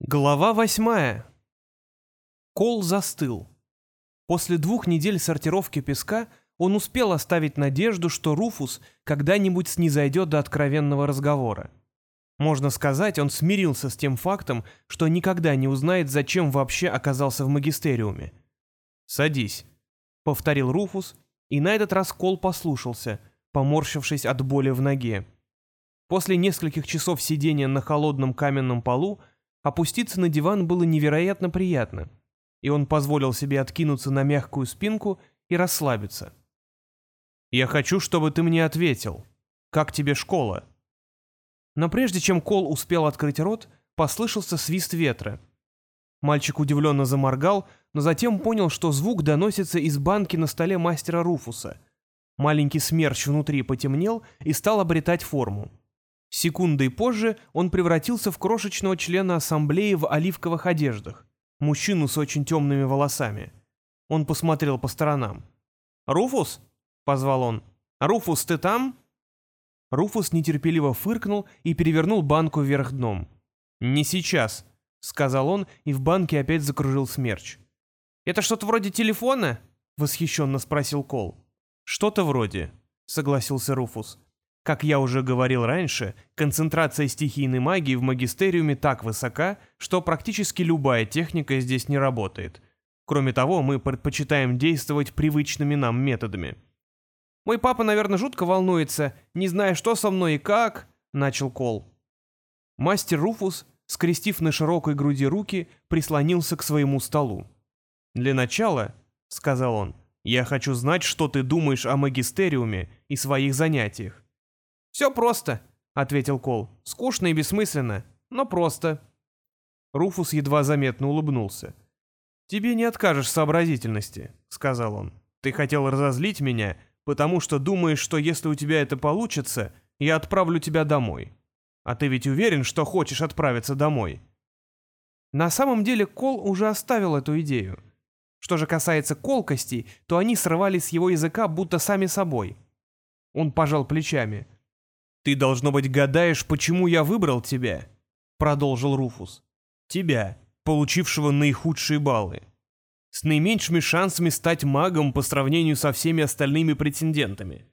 Глава восьмая. Кол застыл. После двух недель сортировки песка он успел оставить надежду, что Руфус когда-нибудь снизойдет до откровенного разговора. Можно сказать, он смирился с тем фактом, что никогда не узнает, зачем вообще оказался в магистериуме. «Садись», — повторил Руфус, и на этот раз Кол послушался, поморщившись от боли в ноге. После нескольких часов сидения на холодном каменном полу Опуститься на диван было невероятно приятно, и он позволил себе откинуться на мягкую спинку и расслабиться. «Я хочу, чтобы ты мне ответил. Как тебе школа?» Но прежде чем Кол успел открыть рот, послышался свист ветра. Мальчик удивленно заморгал, но затем понял, что звук доносится из банки на столе мастера Руфуса. Маленький смерч внутри потемнел и стал обретать форму. Секундой позже он превратился в крошечного члена ассамблеи в оливковых одеждах, мужчину с очень темными волосами. Он посмотрел по сторонам. «Руфус?» — позвал он. «Руфус, ты там?» Руфус нетерпеливо фыркнул и перевернул банку вверх дном. «Не сейчас», — сказал он, и в банке опять закружил смерч. «Это что-то вроде телефона?» — восхищенно спросил Кол. «Что-то вроде», — согласился Руфус. Как я уже говорил раньше, концентрация стихийной магии в магистериуме так высока, что практически любая техника здесь не работает. Кроме того, мы предпочитаем действовать привычными нам методами. «Мой папа, наверное, жутко волнуется, не зная, что со мной и как», — начал Кол. Мастер Руфус, скрестив на широкой груди руки, прислонился к своему столу. «Для начала», — сказал он, — «я хочу знать, что ты думаешь о магистериуме и своих занятиях. «Все просто», — ответил Кол. «Скучно и бессмысленно, но просто». Руфус едва заметно улыбнулся. «Тебе не откажешь сообразительности», — сказал он. «Ты хотел разозлить меня, потому что думаешь, что если у тебя это получится, я отправлю тебя домой. А ты ведь уверен, что хочешь отправиться домой?» На самом деле Кол уже оставил эту идею. Что же касается колкостей, то они срывались с его языка будто сами собой. Он пожал плечами. «Ты, должно быть, гадаешь, почему я выбрал тебя?» — продолжил Руфус. «Тебя, получившего наихудшие баллы. С наименьшими шансами стать магом по сравнению со всеми остальными претендентами.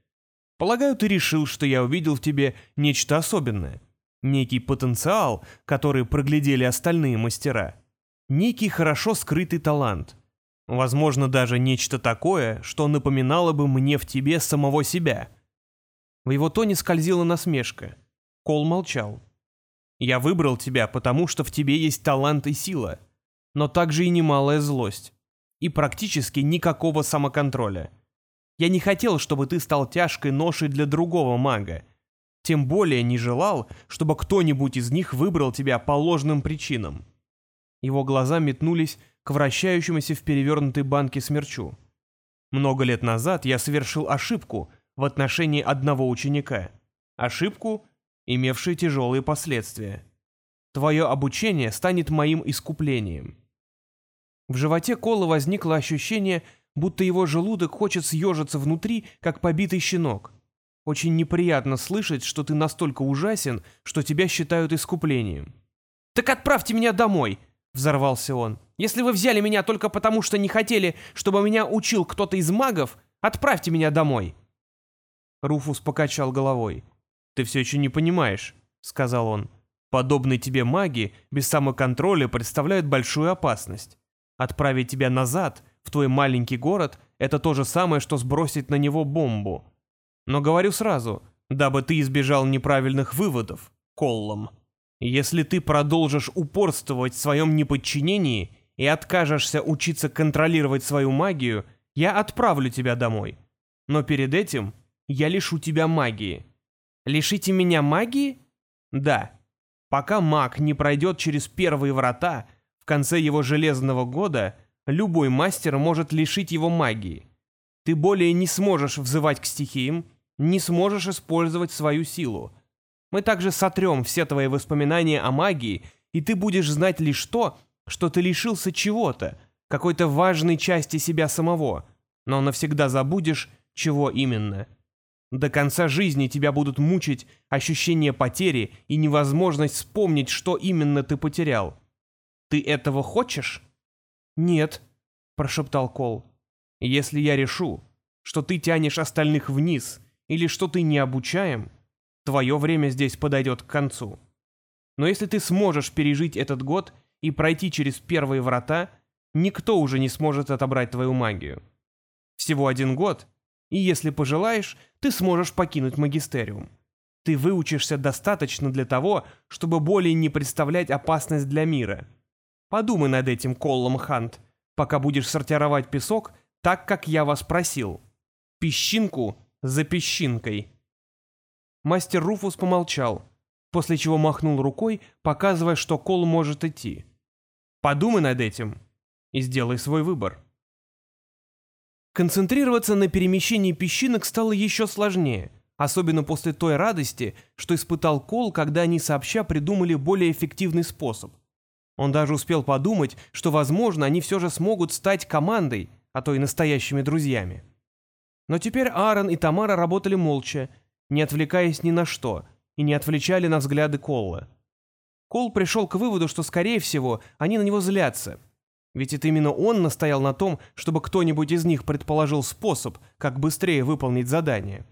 Полагаю, ты решил, что я увидел в тебе нечто особенное. Некий потенциал, который проглядели остальные мастера. Некий хорошо скрытый талант. Возможно, даже нечто такое, что напоминало бы мне в тебе самого себя. В его тоне скользила насмешка. Кол молчал. «Я выбрал тебя, потому что в тебе есть талант и сила, но также и немалая злость. И практически никакого самоконтроля. Я не хотел, чтобы ты стал тяжкой ношей для другого мага. Тем более не желал, чтобы кто-нибудь из них выбрал тебя по ложным причинам». Его глаза метнулись к вращающемуся в перевернутой банке смерчу. «Много лет назад я совершил ошибку, в отношении одного ученика. Ошибку, имевшую тяжелые последствия. Твое обучение станет моим искуплением. В животе Кола возникло ощущение, будто его желудок хочет съежиться внутри, как побитый щенок. Очень неприятно слышать, что ты настолько ужасен, что тебя считают искуплением. «Так отправьте меня домой!» — взорвался он. «Если вы взяли меня только потому, что не хотели, чтобы меня учил кто-то из магов, отправьте меня домой!» Руфус покачал головой. «Ты все еще не понимаешь», — сказал он. «Подобные тебе маги без самоконтроля представляют большую опасность. Отправить тебя назад, в твой маленький город, это то же самое, что сбросить на него бомбу. Но говорю сразу, дабы ты избежал неправильных выводов, Коллом. Если ты продолжишь упорствовать в своем неподчинении и откажешься учиться контролировать свою магию, я отправлю тебя домой. Но перед этим я лишу тебя магии. Лишите меня магии? Да. Пока маг не пройдет через первые врата, в конце его железного года, любой мастер может лишить его магии. Ты более не сможешь взывать к стихиям, не сможешь использовать свою силу. Мы также сотрем все твои воспоминания о магии, и ты будешь знать лишь то, что ты лишился чего-то, какой-то важной части себя самого, но навсегда забудешь, чего именно. До конца жизни тебя будут мучить ощущение потери и невозможность вспомнить, что именно ты потерял. Ты этого хочешь?» «Нет», — прошептал Кол. «Если я решу, что ты тянешь остальных вниз или что ты не обучаем, твое время здесь подойдет к концу. Но если ты сможешь пережить этот год и пройти через первые врата, никто уже не сможет отобрать твою магию. Всего один год, и если пожелаешь, ты сможешь покинуть магистериум. Ты выучишься достаточно для того, чтобы более не представлять опасность для мира. Подумай над этим, Коллом Хант, пока будешь сортировать песок так, как я вас просил. Песчинку за песчинкой. Мастер Руфус помолчал, после чего махнул рукой, показывая, что Кол может идти. Подумай над этим и сделай свой выбор. Концентрироваться на перемещении песчинок стало еще сложнее, особенно после той радости, что испытал Кол, когда они сообща придумали более эффективный способ. Он даже успел подумать, что, возможно, они все же смогут стать командой, а то и настоящими друзьями. Но теперь Аарон и Тамара работали молча, не отвлекаясь ни на что, и не отвлечали на взгляды Колла. Кол пришел к выводу, что, скорее всего, они на него злятся, ведь это именно он настоял на том, чтобы кто-нибудь из них предположил способ, как быстрее выполнить задание.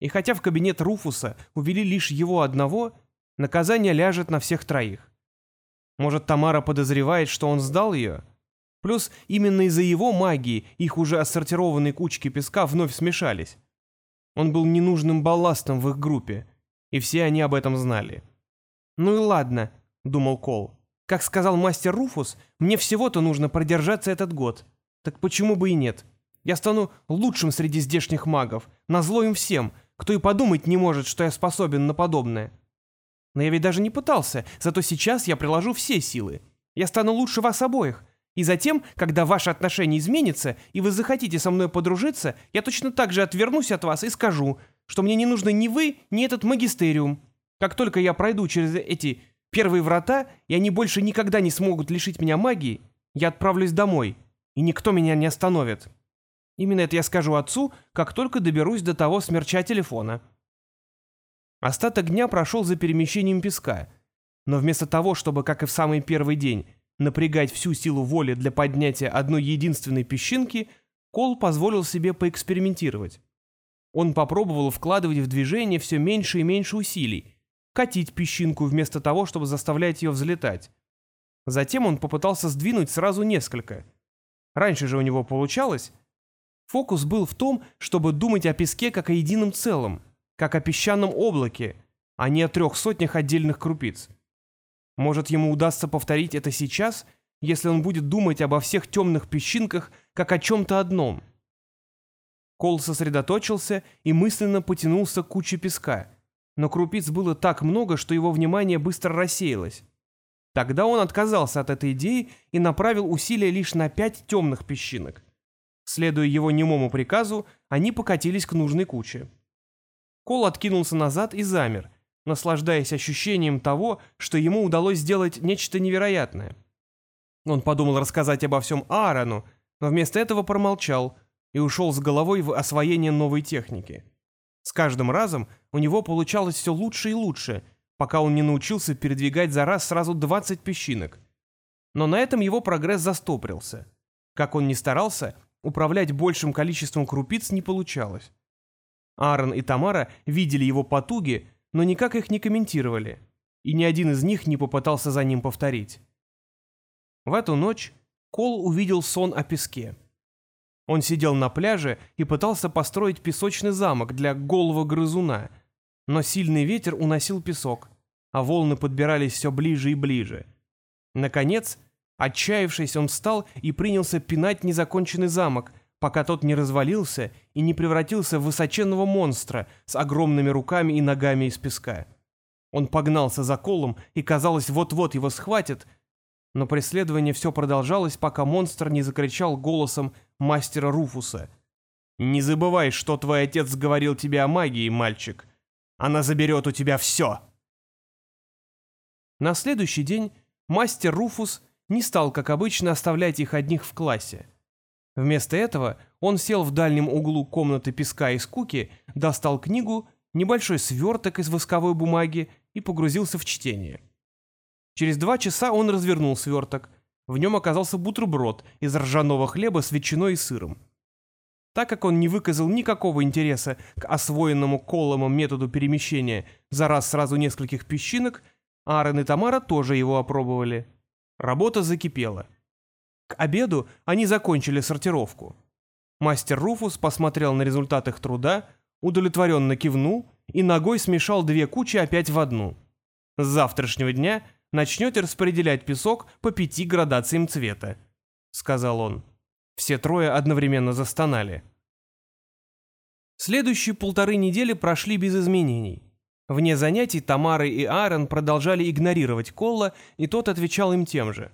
И хотя в кабинет Руфуса увели лишь его одного, наказание ляжет на всех троих. Может, Тамара подозревает, что он сдал ее? Плюс именно из-за его магии их уже отсортированные кучки песка вновь смешались. Он был ненужным балластом в их группе, и все они об этом знали. «Ну и ладно», — думал Кол. Как сказал мастер Руфус, мне всего-то нужно продержаться этот год. Так почему бы и нет? Я стану лучшим среди здешних магов, назло им всем, кто и подумать не может, что я способен на подобное. Но я ведь даже не пытался, зато сейчас я приложу все силы. Я стану лучше вас обоих. И затем, когда ваши отношения изменятся, и вы захотите со мной подружиться, я точно так же отвернусь от вас и скажу, что мне не нужны ни вы, ни этот магистериум. Как только я пройду через эти первые врата, и они больше никогда не смогут лишить меня магии, я отправлюсь домой, и никто меня не остановит. Именно это я скажу отцу, как только доберусь до того смерча телефона. Остаток дня прошел за перемещением песка, но вместо того, чтобы, как и в самый первый день, напрягать всю силу воли для поднятия одной единственной песчинки, Кол позволил себе поэкспериментировать. Он попробовал вкладывать в движение все меньше и меньше усилий, катить песчинку вместо того, чтобы заставлять ее взлетать. Затем он попытался сдвинуть сразу несколько. Раньше же у него получалось. Фокус был в том, чтобы думать о песке как о едином целом, как о песчаном облаке, а не о трех сотнях отдельных крупиц. Может, ему удастся повторить это сейчас, если он будет думать обо всех темных песчинках как о чем-то одном. Кол сосредоточился и мысленно потянулся к куче песка — но крупиц было так много, что его внимание быстро рассеялось. Тогда он отказался от этой идеи и направил усилия лишь на пять темных песчинок. Следуя его немому приказу, они покатились к нужной куче. Кол откинулся назад и замер, наслаждаясь ощущением того, что ему удалось сделать нечто невероятное. Он подумал рассказать обо всем Аарону, но вместо этого промолчал и ушел с головой в освоение новой техники. С каждым разом у него получалось все лучше и лучше, пока он не научился передвигать за раз сразу 20 песчинок. Но на этом его прогресс застопорился. Как он ни старался, управлять большим количеством крупиц не получалось. Аарон и Тамара видели его потуги, но никак их не комментировали, и ни один из них не попытался за ним повторить. В эту ночь Кол увидел сон о песке. Он сидел на пляже и пытался построить песочный замок для голого грызуна, но сильный ветер уносил песок, а волны подбирались все ближе и ближе. Наконец, отчаявшись, он встал и принялся пинать незаконченный замок, пока тот не развалился и не превратился в высоченного монстра с огромными руками и ногами из песка. Он погнался за колом и, казалось, вот-вот его схватит, но преследование все продолжалось, пока монстр не закричал голосом мастера Руфуса. «Не забывай, что твой отец говорил тебе о магии, мальчик. Она заберет у тебя все!» На следующий день мастер Руфус не стал, как обычно, оставлять их одних в классе. Вместо этого он сел в дальнем углу комнаты песка и скуки, достал книгу, небольшой сверток из восковой бумаги и погрузился в чтение. Через два часа он развернул сверток. В нем оказался бутерброд из ржаного хлеба с ветчиной и сыром. Так как он не выказал никакого интереса к освоенному Колломом методу перемещения за раз сразу нескольких песчинок, Аарон и Тамара тоже его опробовали. Работа закипела. К обеду они закончили сортировку. Мастер Руфус посмотрел на результат их труда, удовлетворенно кивнул и ногой смешал две кучи опять в одну. С завтрашнего дня начнете распределять песок по пяти градациям цвета», — сказал он. Все трое одновременно застонали. Следующие полторы недели прошли без изменений. Вне занятий Тамара и Аарон продолжали игнорировать Колла, и тот отвечал им тем же.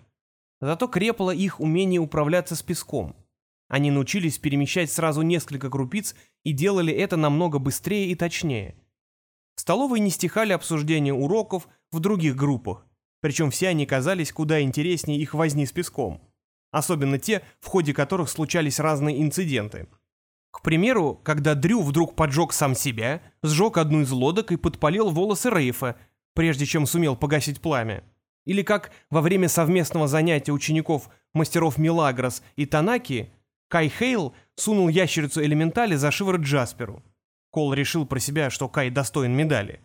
Зато крепло их умение управляться с песком. Они научились перемещать сразу несколько крупиц и делали это намного быстрее и точнее. В столовой не стихали обсуждения уроков в других группах, причем все они казались куда интереснее их возни с песком. Особенно те, в ходе которых случались разные инциденты. К примеру, когда Дрю вдруг поджег сам себя, сжег одну из лодок и подпалил волосы Рейфа, прежде чем сумел погасить пламя. Или как во время совместного занятия учеников мастеров Милагрос и Танаки Кай Хейл сунул ящерицу элементали за шиворот Джасперу. Кол решил про себя, что Кай достоин медали.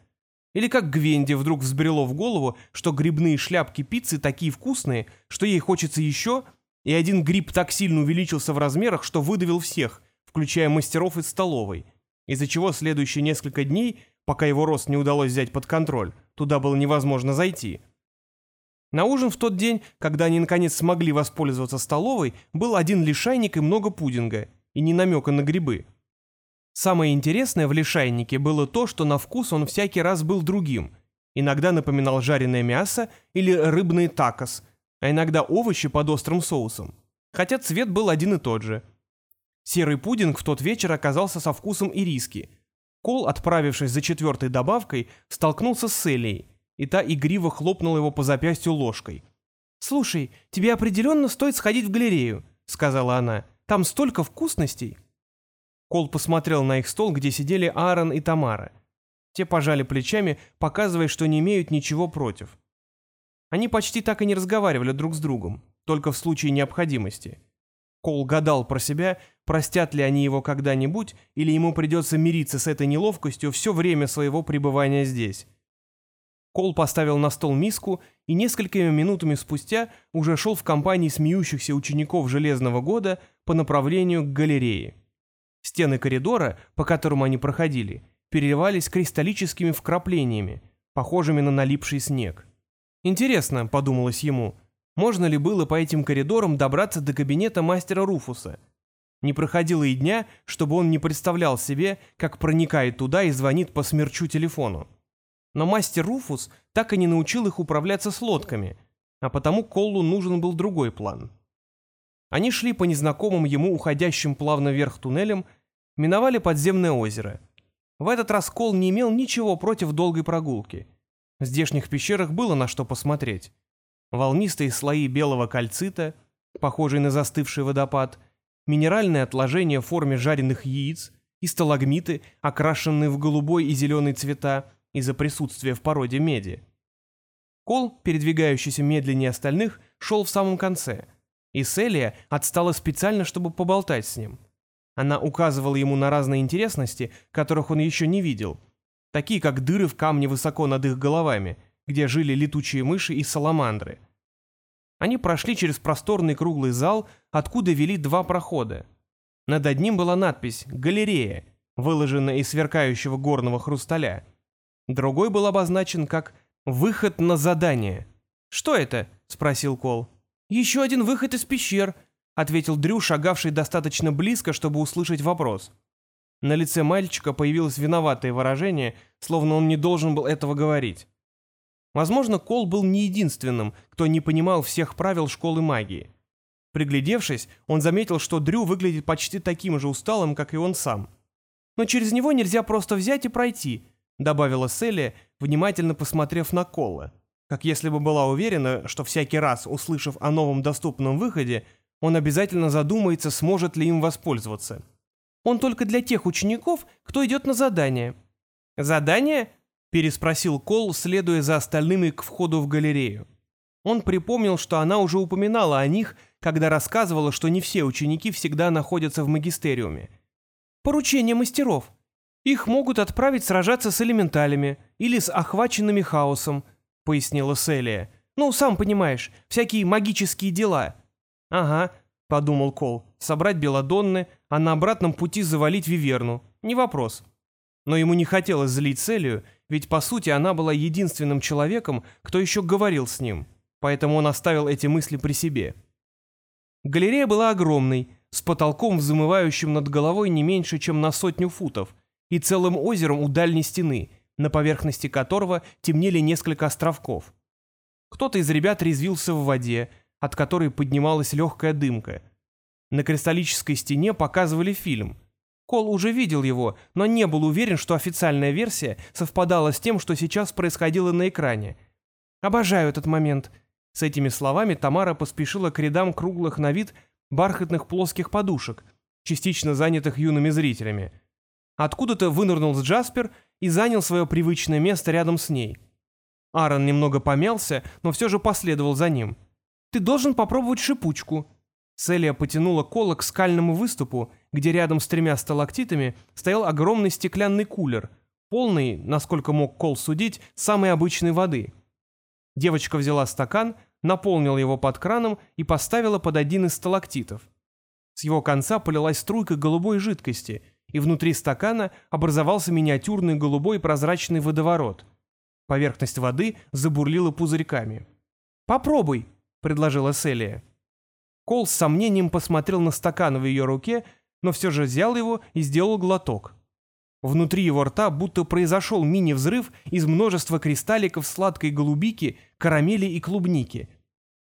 Или как Гвенди вдруг взбрело в голову, что грибные шляпки пиццы такие вкусные, что ей хочется еще, и один гриб так сильно увеличился в размерах, что выдавил всех, включая мастеров из столовой, из-за чего следующие несколько дней, пока его рост не удалось взять под контроль, туда было невозможно зайти. На ужин в тот день, когда они наконец смогли воспользоваться столовой, был один лишайник и много пудинга, и не намека на грибы. Самое интересное в лишайнике было то, что на вкус он всякий раз был другим. Иногда напоминал жареное мясо или рыбный такос, а иногда овощи под острым соусом. Хотя цвет был один и тот же. Серый пудинг в тот вечер оказался со вкусом ириски. Кол, отправившись за четвертой добавкой, столкнулся с Селией, и та игриво хлопнула его по запястью ложкой. «Слушай, тебе определенно стоит сходить в галерею», — сказала она. «Там столько вкусностей». Кол посмотрел на их стол, где сидели Аарон и Тамара. Те пожали плечами, показывая, что не имеют ничего против. Они почти так и не разговаривали друг с другом, только в случае необходимости. Кол гадал про себя, простят ли они его когда-нибудь, или ему придется мириться с этой неловкостью все время своего пребывания здесь. Кол поставил на стол миску и несколькими минутами спустя уже шел в компании смеющихся учеников Железного года по направлению к галерее. Стены коридора, по которому они проходили, переливались кристаллическими вкраплениями, похожими на налипший снег. «Интересно», — подумалось ему, — «можно ли было по этим коридорам добраться до кабинета мастера Руфуса?» Не проходило и дня, чтобы он не представлял себе, как проникает туда и звонит по смерчу телефону. Но мастер Руфус так и не научил их управляться с лодками, а потому Коллу нужен был другой план. Они шли по незнакомым ему уходящим плавно вверх туннелям, миновали подземное озеро. В этот раз Кол не имел ничего против долгой прогулки. В здешних пещерах было на что посмотреть. Волнистые слои белого кальцита, похожие на застывший водопад, минеральные отложения в форме жареных яиц и сталагмиты, окрашенные в голубой и зеленый цвета из-за присутствия в породе меди. Кол, передвигающийся медленнее остальных, шел в самом конце — и Селия отстала специально, чтобы поболтать с ним. Она указывала ему на разные интересности, которых он еще не видел, такие как дыры в камне высоко над их головами, где жили летучие мыши и саламандры. Они прошли через просторный круглый зал, откуда вели два прохода. Над одним была надпись «Галерея», выложенная из сверкающего горного хрусталя. Другой был обозначен как «Выход на задание». «Что это?» — спросил Кол. «Еще один выход из пещер», — ответил Дрю, шагавший достаточно близко, чтобы услышать вопрос. На лице мальчика появилось виноватое выражение, словно он не должен был этого говорить. Возможно, Кол был не единственным, кто не понимал всех правил школы магии. Приглядевшись, он заметил, что Дрю выглядит почти таким же усталым, как и он сам. «Но через него нельзя просто взять и пройти», — добавила Селия, внимательно посмотрев на Колла как если бы была уверена, что всякий раз, услышав о новом доступном выходе, он обязательно задумается, сможет ли им воспользоваться. Он только для тех учеников, кто идет на задание. «Задание?» – переспросил Кол, следуя за остальными к входу в галерею. Он припомнил, что она уже упоминала о них, когда рассказывала, что не все ученики всегда находятся в магистериуме. «Поручение мастеров. Их могут отправить сражаться с элементалями или с охваченными хаосом», — пояснила Селия. «Ну, сам понимаешь, всякие магические дела». «Ага», — подумал Кол, — «собрать Беладонны, а на обратном пути завалить Виверну. Не вопрос». Но ему не хотелось злить Селию, ведь, по сути, она была единственным человеком, кто еще говорил с ним поэтому он оставил эти мысли при себе. Галерея была огромной, с потолком, взмывающим над головой не меньше, чем на сотню футов, и целым озером у дальней стены, на поверхности которого темнели несколько островков. Кто-то из ребят резвился в воде, от которой поднималась легкая дымка. На кристаллической стене показывали фильм. Кол уже видел его, но не был уверен, что официальная версия совпадала с тем, что сейчас происходило на экране. «Обожаю этот момент», с этими словами Тамара поспешила к рядам круглых на вид бархатных плоских подушек, частично занятых юными зрителями. Откуда-то вынырнул Джаспер и занял свое привычное место рядом с ней. Аарон немного помялся, но все же последовал за ним. «Ты должен попробовать шипучку». Селия потянула Кола к скальному выступу, где рядом с тремя сталактитами стоял огромный стеклянный кулер, полный, насколько мог Кол судить, самой обычной воды. Девочка взяла стакан наполнила его под краном и поставила под один из сталактитов. С его конца полилась струйка голубой жидкости, и внутри стакана образовался миниатюрный голубой прозрачный водоворот. Поверхность воды забурлила пузырьками. «Попробуй», — предложила Селия. Кол с сомнением посмотрел на стакан в ее руке, но все же взял его и сделал глоток. Внутри его рта будто произошел мини-взрыв из множества кристалликов сладкой голубики, карамели и клубники.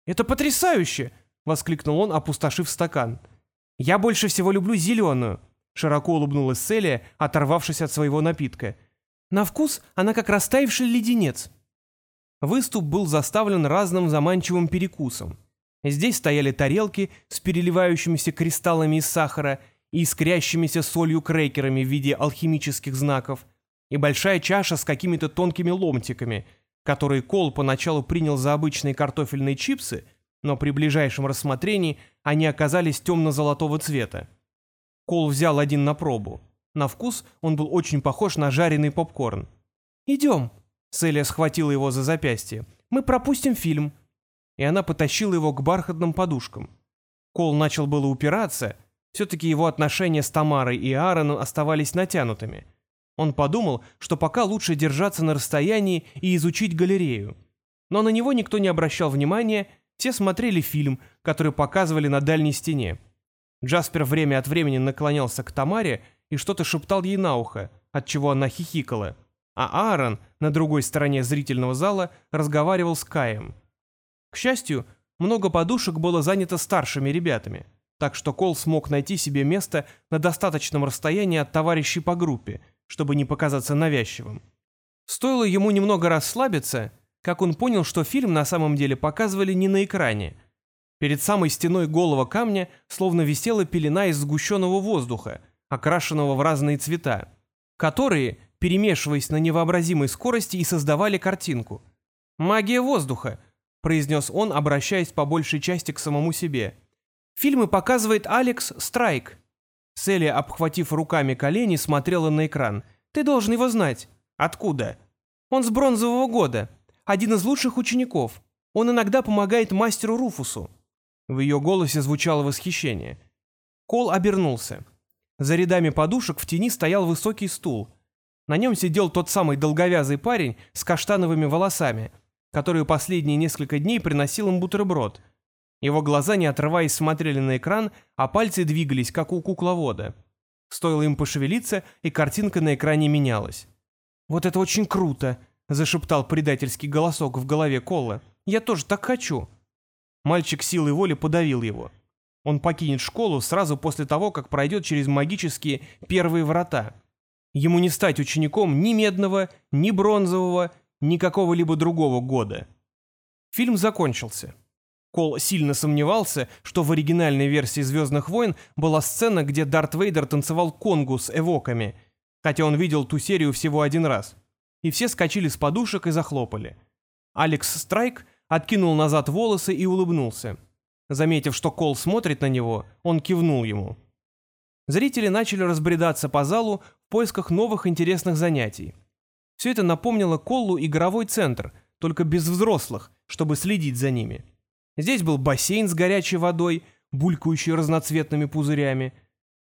«Это потрясающе!» — воскликнул он, опустошив стакан. «Я больше всего люблю зеленую», — широко улыбнулась Селия, оторвавшись от своего напитка. «На вкус она как растаявший леденец». Выступ был заставлен разным заманчивым перекусом. Здесь стояли тарелки с переливающимися кристаллами из сахара и искрящимися солью крекерами в виде алхимических знаков, и большая чаша с какими-то тонкими ломтиками — которые Кол поначалу принял за обычные картофельные чипсы, но при ближайшем рассмотрении они оказались темно-золотого цвета. Кол взял один на пробу. На вкус он был очень похож на жареный попкорн. «Идем», — Селия схватила его за запястье, — «мы пропустим фильм». И она потащила его к бархатным подушкам. Кол начал было упираться, все-таки его отношения с Тамарой и Аароном оставались натянутыми — он подумал, что пока лучше держаться на расстоянии и изучить галерею. Но на него никто не обращал внимания, все смотрели фильм, который показывали на дальней стене. Джаспер время от времени наклонялся к Тамаре и что-то шептал ей на ухо, от чего она хихикала, а Аарон на другой стороне зрительного зала разговаривал с Каем. К счастью, много подушек было занято старшими ребятами, так что Кол смог найти себе место на достаточном расстоянии от товарищей по группе – чтобы не показаться навязчивым. Стоило ему немного расслабиться, как он понял, что фильм на самом деле показывали не на экране. Перед самой стеной голого камня словно висела пелена из сгущенного воздуха, окрашенного в разные цвета, которые, перемешиваясь на невообразимой скорости, и создавали картинку. «Магия воздуха», — произнес он, обращаясь по большей части к самому себе. «Фильмы показывает Алекс Страйк, Селия, обхватив руками колени, смотрела на экран. «Ты должен его знать». «Откуда?» «Он с бронзового года. Один из лучших учеников. Он иногда помогает мастеру Руфусу». В ее голосе звучало восхищение. Кол обернулся. За рядами подушек в тени стоял высокий стул. На нем сидел тот самый долговязый парень с каштановыми волосами, который последние несколько дней приносил им бутерброд — его глаза, не отрываясь, смотрели на экран, а пальцы двигались, как у кукловода. Стоило им пошевелиться, и картинка на экране менялась. «Вот это очень круто!» — зашептал предательский голосок в голове Колла. «Я тоже так хочу!» Мальчик силой воли подавил его. Он покинет школу сразу после того, как пройдет через магические первые врата. Ему не стать учеником ни медного, ни бронзового, ни какого-либо другого года. Фильм закончился. Кол сильно сомневался, что в оригинальной версии «Звездных войн» была сцена, где Дарт Вейдер танцевал конгу с эвоками, хотя он видел ту серию всего один раз. И все скочили с подушек и захлопали. Алекс Страйк откинул назад волосы и улыбнулся. Заметив, что Кол смотрит на него, он кивнул ему. Зрители начали разбредаться по залу поисках новых интересных занятий. Все это напомнило Коллу игровой центр, только без взрослых, чтобы следить за ними. Здесь был бассейн с горячей водой, булькающий разноцветными пузырями.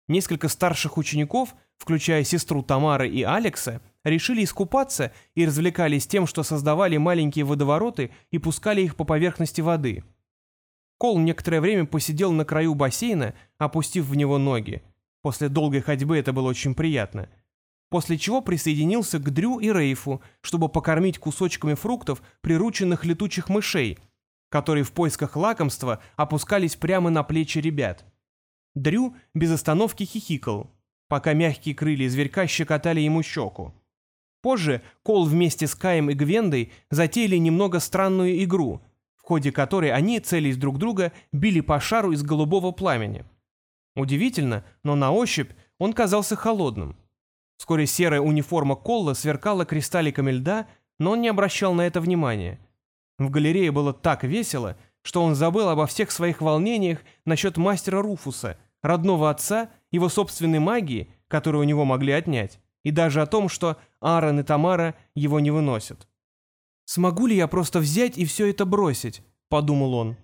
Несколько старших учеников, включая сестру Тамары и Алекса, решили искупаться и развлекались тем, что создавали маленькие водовороты и пускали их по поверхности воды. Кол некоторое время посидел на краю бассейна, опустив в него ноги. После долгой ходьбы это было очень приятно. После чего присоединился к Дрю и Рейфу, чтобы покормить кусочками фруктов прирученных летучих мышей, которые в поисках лакомства опускались прямо на плечи ребят. Дрю без остановки хихикал, пока мягкие крылья зверька щекотали ему щеку. Позже Кол вместе с Каем и Гвендой затеяли немного странную игру, в ходе которой они, целясь друг друга, били по шару из голубого пламени. Удивительно, но на ощупь он казался холодным. Вскоре серая униформа Колла сверкала кристалликами льда, но он не обращал на это внимания. В галерее было так весело, что он забыл обо всех своих волнениях насчет мастера Руфуса, родного отца, его собственной магии, которую у него могли отнять и даже о том, что Аарон и Тамара его не выносят. «Смогу ли я просто взять и все это бросить?» — подумал он.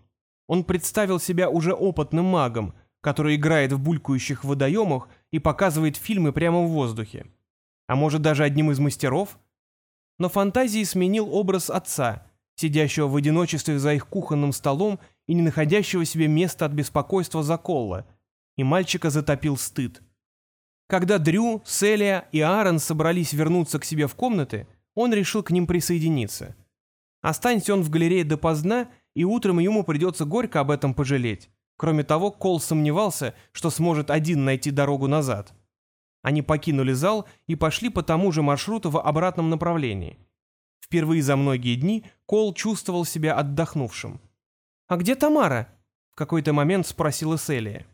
Он представил себя уже опытным магом, который играет в булькающих водоемах и показывает фильмы прямо в воздухе. А может, даже одним из мастеров? Но фантазии сменил образ отца, сидящего в одиночестве за их кухонным столом и не находящего себе места от беспокойства за Колла, и мальчика затопил стыд. Когда Дрю, Селия и Аарон собрались вернуться к себе в комнаты, он решил к ним присоединиться. Останься он в галерее допоздна, и утром ему придется горько об этом пожалеть. Кроме того, Кол сомневался, что сможет один найти дорогу назад. Они покинули зал и пошли по тому же маршруту в обратном направлении. Впервые за многие дни Кол чувствовал себя отдохнувшим. «А где Тамара?» — в какой-то момент спросила Селия.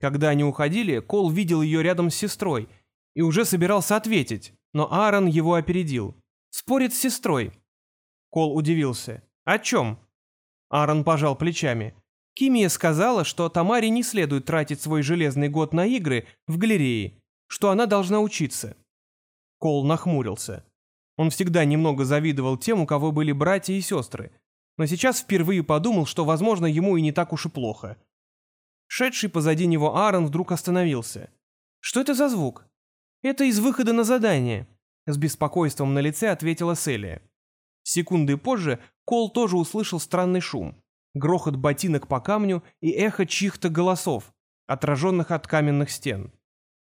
Когда они уходили, Кол видел ее рядом с сестрой и уже собирался ответить, но Аарон его опередил. «Спорит с сестрой». Кол удивился. «О чем?» Аарон пожал плечами. Кимия сказала, что Тамаре не следует тратить свой железный год на игры в галерее, что она должна учиться. Кол нахмурился. Он всегда немного завидовал тем, у кого были братья и сестры, но сейчас впервые подумал, что, возможно, ему и не так уж и плохо. Шедший позади него Аарон вдруг остановился. «Что это за звук?» «Это из выхода на задание», — с беспокойством на лице ответила Селия. Секунды позже Кол тоже услышал странный шум. Грохот ботинок по камню и эхо чьих-то голосов, отраженных от каменных стен.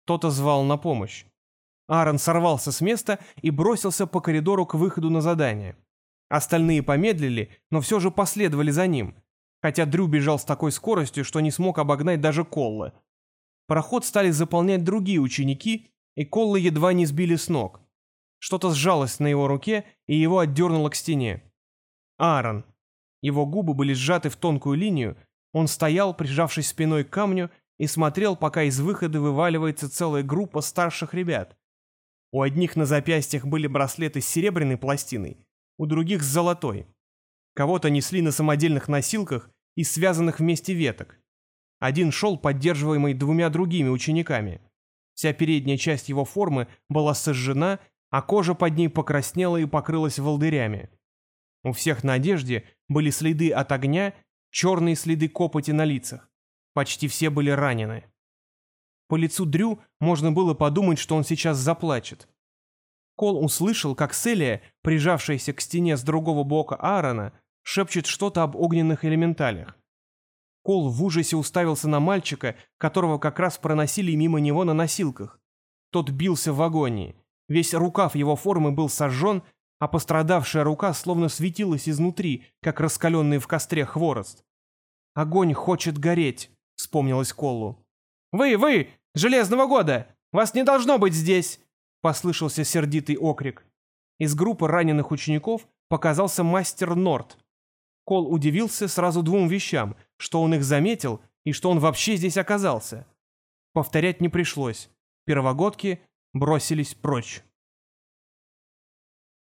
Кто-то звал на помощь. Аарон сорвался с места и бросился по коридору к выходу на задание. Остальные помедлили, но все же последовали за ним, хотя Дрю бежал с такой скоростью, что не смог обогнать даже Колла. Проход стали заполнять другие ученики, и Колла едва не сбили с ног. Что-то сжалось на его руке, и его отдернуло к стене. Аарон. Его губы были сжаты в тонкую линию, он стоял, прижавшись спиной к камню, и смотрел, пока из выхода вываливается целая группа старших ребят. У одних на запястьях были браслеты с серебряной пластиной, у других с золотой. Кого-то несли на самодельных носилках из связанных вместе веток. Один шел, поддерживаемый двумя другими учениками. Вся передняя часть его формы была сожжена, а кожа под ней покраснела и покрылась волдырями. У всех на одежде были следы от огня, черные следы копоти на лицах. Почти все были ранены. По лицу Дрю можно было подумать, что он сейчас заплачет. Кол услышал, как Селия, прижавшаяся к стене с другого бока Аарона, шепчет что-то об огненных элементалях. Кол в ужасе уставился на мальчика, которого как раз проносили мимо него на носилках. Тот бился в агонии. Весь рукав его формы был сожжен, а пострадавшая рука словно светилась изнутри, как раскаленный в костре хворост. «Огонь хочет гореть», — вспомнилось Колу. «Вы, вы, Железного года! Вас не должно быть здесь!» — послышался сердитый окрик. Из группы раненых учеников показался мастер Норт. Кол удивился сразу двум вещам, что он их заметил и что он вообще здесь оказался. Повторять не пришлось. Первогодки бросились прочь.